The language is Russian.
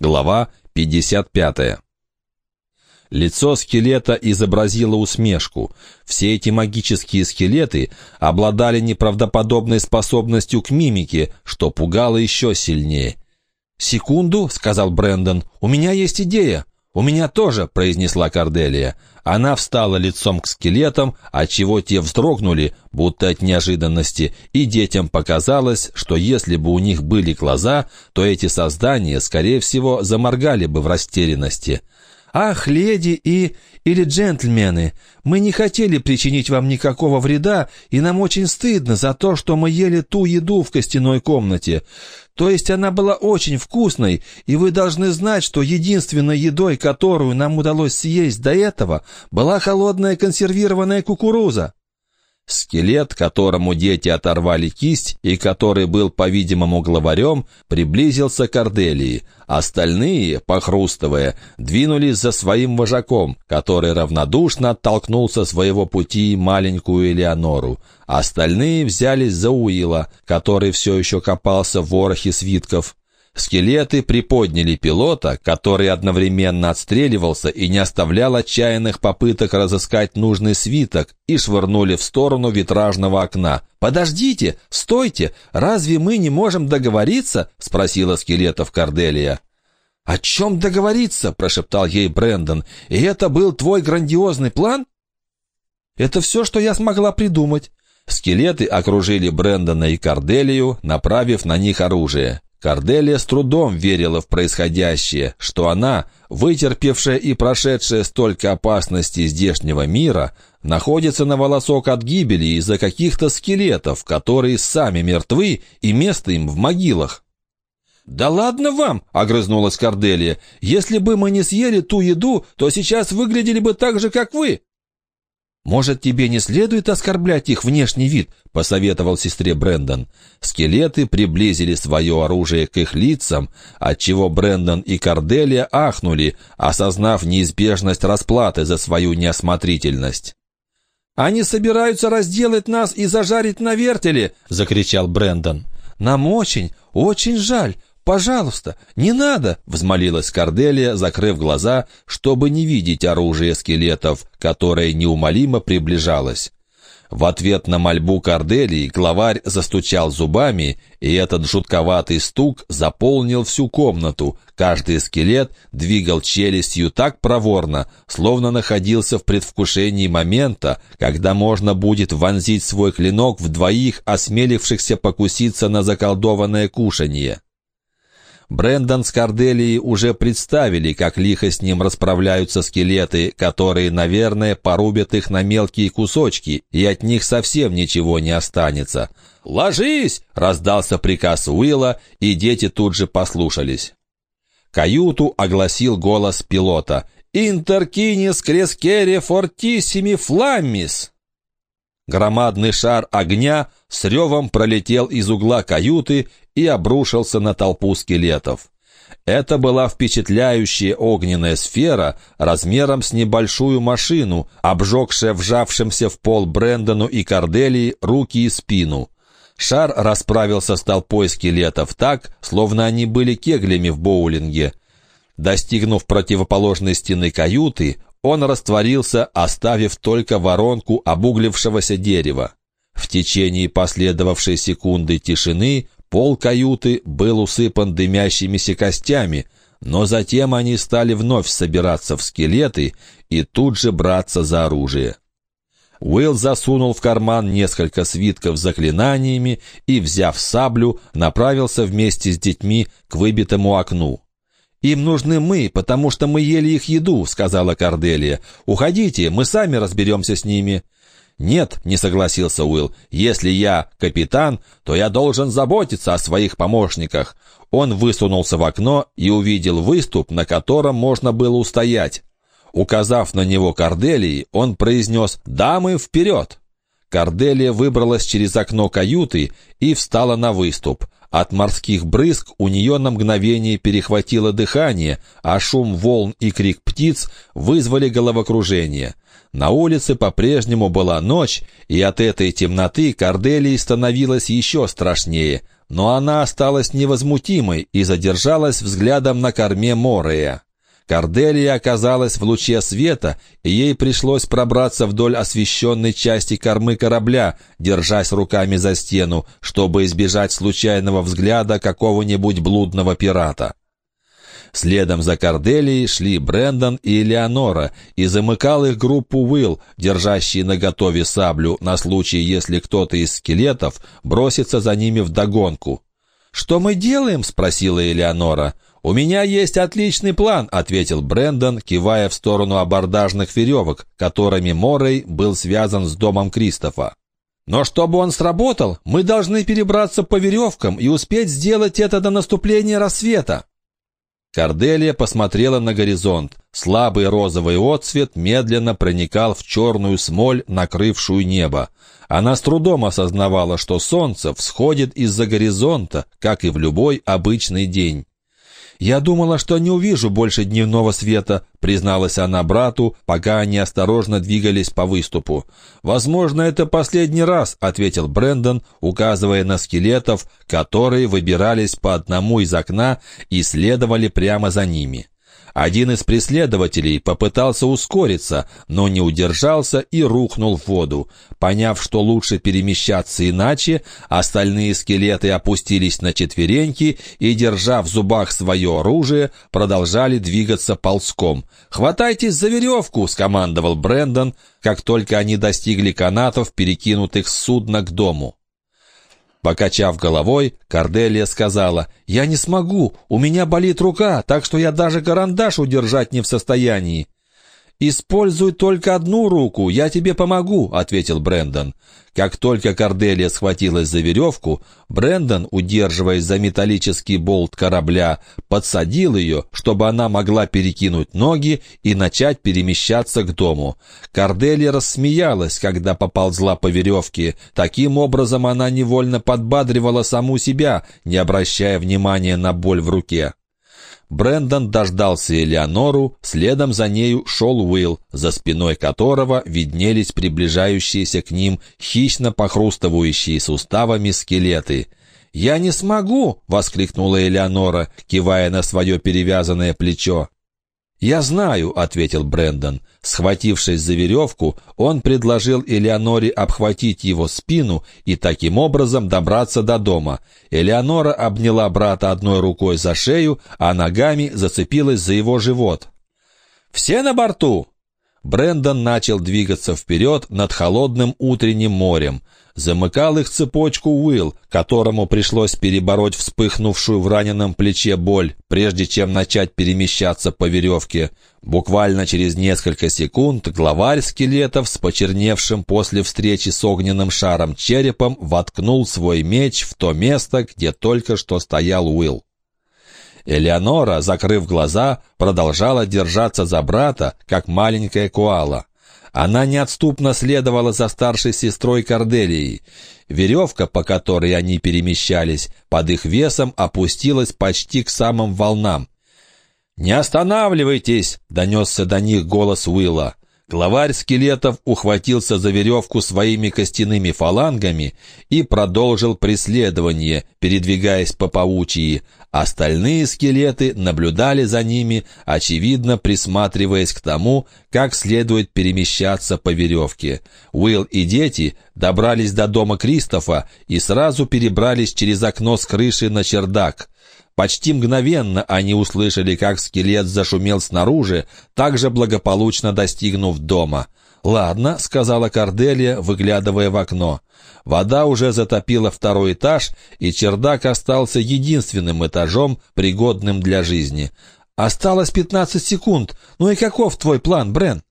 Глава 55. Лицо скелета изобразило усмешку. Все эти магические скелеты обладали неправдоподобной способностью к мимике, что пугало еще сильнее. «Секунду», — сказал Брэндон, — «у меня есть идея». «У меня тоже», — произнесла Корделия. Она встала лицом к скелетам, отчего те вздрогнули, будто от неожиданности, и детям показалось, что если бы у них были глаза, то эти создания, скорее всего, заморгали бы в растерянности. «Ах, леди и... или джентльмены, мы не хотели причинить вам никакого вреда, и нам очень стыдно за то, что мы ели ту еду в костяной комнате. То есть она была очень вкусной, и вы должны знать, что единственной едой, которую нам удалось съесть до этого, была холодная консервированная кукуруза». Скелет, которому дети оторвали кисть и который был, по-видимому, главарем, приблизился к Арделии. Остальные, похрустывая, двинулись за своим вожаком, который равнодушно оттолкнул со своего пути маленькую Элеонору. Остальные взялись за Уила, который все еще копался в ворохе свитков. Скелеты приподняли пилота, который одновременно отстреливался и не оставлял отчаянных попыток разыскать нужный свиток, и швырнули в сторону витражного окна. «Подождите! Стойте! Разве мы не можем договориться?» — спросила скелетов Корделия. «О чем договориться?» — прошептал ей Брэндон. «И это был твой грандиозный план?» «Это все, что я смогла придумать». Скелеты окружили Брэндона и Корделию, направив на них оружие. Корделия с трудом верила в происходящее, что она, вытерпевшая и прошедшая столько опасностей здешнего мира, находится на волосок от гибели из-за каких-то скелетов, которые сами мертвы и место им в могилах. «Да ладно вам!» — огрызнулась Корделия. «Если бы мы не съели ту еду, то сейчас выглядели бы так же, как вы!» «Может, тебе не следует оскорблять их внешний вид?» — посоветовал сестре Брэндон. Скелеты приблизили свое оружие к их лицам, отчего Брэндон и Корделия ахнули, осознав неизбежность расплаты за свою неосмотрительность. «Они собираются разделать нас и зажарить на вертеле!» — закричал Брэндон. «Нам очень, очень жаль. «Пожалуйста, не надо!» — взмолилась Корделия, закрыв глаза, чтобы не видеть оружие скелетов, которое неумолимо приближалось. В ответ на мольбу Корделии главарь застучал зубами, и этот жутковатый стук заполнил всю комнату. Каждый скелет двигал челюстью так проворно, словно находился в предвкушении момента, когда можно будет вонзить свой клинок в двоих, осмелившихся покуситься на заколдованное кушанье. Брендон с Корделией уже представили, как лихо с ним расправляются скелеты, которые, наверное, порубят их на мелкие кусочки, и от них совсем ничего не останется. «Ложись!» — раздался приказ Уилла, и дети тут же послушались. Каюту огласил голос пилота. «Интеркинис крескере фортиссими фламмис!» Громадный шар огня с ревом пролетел из угла каюты и обрушился на толпу скелетов. Это была впечатляющая огненная сфера размером с небольшую машину, обжегшая вжавшимся в пол Брэндону и Корделии руки и спину. Шар расправился с толпой скелетов так, словно они были кеглями в боулинге. Достигнув противоположной стены каюты, он растворился, оставив только воронку обуглившегося дерева. В течение последовавшей секунды тишины пол каюты был усыпан дымящимися костями, но затем они стали вновь собираться в скелеты и тут же браться за оружие. Уилл засунул в карман несколько свитков с заклинаниями и, взяв саблю, направился вместе с детьми к выбитому окну. «Им нужны мы, потому что мы ели их еду», — сказала Корделия. «Уходите, мы сами разберемся с ними». «Нет», — не согласился Уилл, — «если я капитан, то я должен заботиться о своих помощниках». Он высунулся в окно и увидел выступ, на котором можно было устоять. Указав на него Корделии, он произнес «Дамы, вперед!». Корделия выбралась через окно каюты и встала на выступ. От морских брызг у нее на мгновение перехватило дыхание, а шум волн и крик птиц вызвали головокружение. На улице по-прежнему была ночь, и от этой темноты Корделии становилось еще страшнее. но она осталась невозмутимой и задержалась взглядом на корме Морея. Корделия оказалась в луче света, и ей пришлось пробраться вдоль освещенной части кормы корабля, держась руками за стену, чтобы избежать случайного взгляда какого-нибудь блудного пирата. Следом за Корделией шли Брэндон и Элеонора, и замыкал их группу Уилл, держащий наготове саблю на случай, если кто-то из скелетов бросится за ними вдогонку. «Что мы делаем?» — спросила Элеонора. «У меня есть отличный план», — ответил Брэндон, кивая в сторону абордажных веревок, которыми Моррей был связан с домом Кристофа. «Но чтобы он сработал, мы должны перебраться по веревкам и успеть сделать это до наступления рассвета». Корделия посмотрела на горизонт. Слабый розовый отсвет медленно проникал в черную смоль, накрывшую небо. Она с трудом осознавала, что солнце всходит из-за горизонта, как и в любой обычный день. «Я думала, что не увижу больше дневного света», — призналась она брату, пока они осторожно двигались по выступу. «Возможно, это последний раз», — ответил Брэндон, указывая на скелетов, которые выбирались по одному из окна и следовали прямо за ними. Один из преследователей попытался ускориться, но не удержался и рухнул в воду. Поняв, что лучше перемещаться иначе, остальные скелеты опустились на четвереньки и, держа в зубах свое оружие, продолжали двигаться ползком. «Хватайтесь за веревку!» — скомандовал Брэндон, как только они достигли канатов, перекинутых с судна к дому. Покачав головой, Корделия сказала, «Я не смогу, у меня болит рука, так что я даже карандаш удержать не в состоянии». «Используй только одну руку, я тебе помогу», — ответил Брендон. Как только Корделия схватилась за веревку, Брендон, удерживаясь за металлический болт корабля, подсадил ее, чтобы она могла перекинуть ноги и начать перемещаться к дому. Корделия рассмеялась, когда поползла по веревке. Таким образом она невольно подбадривала саму себя, не обращая внимания на боль в руке. Брендон дождался Элеонору, следом за нею шел Уилл, за спиной которого виднелись приближающиеся к ним хищно похрустывающие суставами скелеты. «Я не смогу!» — воскликнула Элеонора, кивая на свое перевязанное плечо. «Я знаю», — ответил Брендон. Схватившись за веревку, он предложил Элеоноре обхватить его спину и таким образом добраться до дома. Элеонора обняла брата одной рукой за шею, а ногами зацепилась за его живот. «Все на борту!» Брендон начал двигаться вперед над холодным утренним морем. Замыкал их цепочку Уилл, которому пришлось перебороть вспыхнувшую в раненом плече боль, прежде чем начать перемещаться по веревке. Буквально через несколько секунд главарь скелетов с почерневшим после встречи с огненным шаром черепом воткнул свой меч в то место, где только что стоял Уилл. Элеонора, закрыв глаза, продолжала держаться за брата, как маленькая куала. Она неотступно следовала за старшей сестрой Корделией. Веревка, по которой они перемещались, под их весом опустилась почти к самым волнам. «Не останавливайтесь!» — донесся до них голос Уилла. Главарь скелетов ухватился за веревку своими костяными фалангами и продолжил преследование, передвигаясь по паучьи. Остальные скелеты наблюдали за ними, очевидно присматриваясь к тому, как следует перемещаться по веревке. Уилл и дети добрались до дома Кристофа и сразу перебрались через окно с крыши на чердак. Почти мгновенно они услышали, как скелет зашумел снаружи, также благополучно достигнув дома. «Ладно», — сказала Корделия, выглядывая в окно. Вода уже затопила второй этаж, и чердак остался единственным этажом, пригодным для жизни. «Осталось пятнадцать секунд. Ну и каков твой план, Брен?»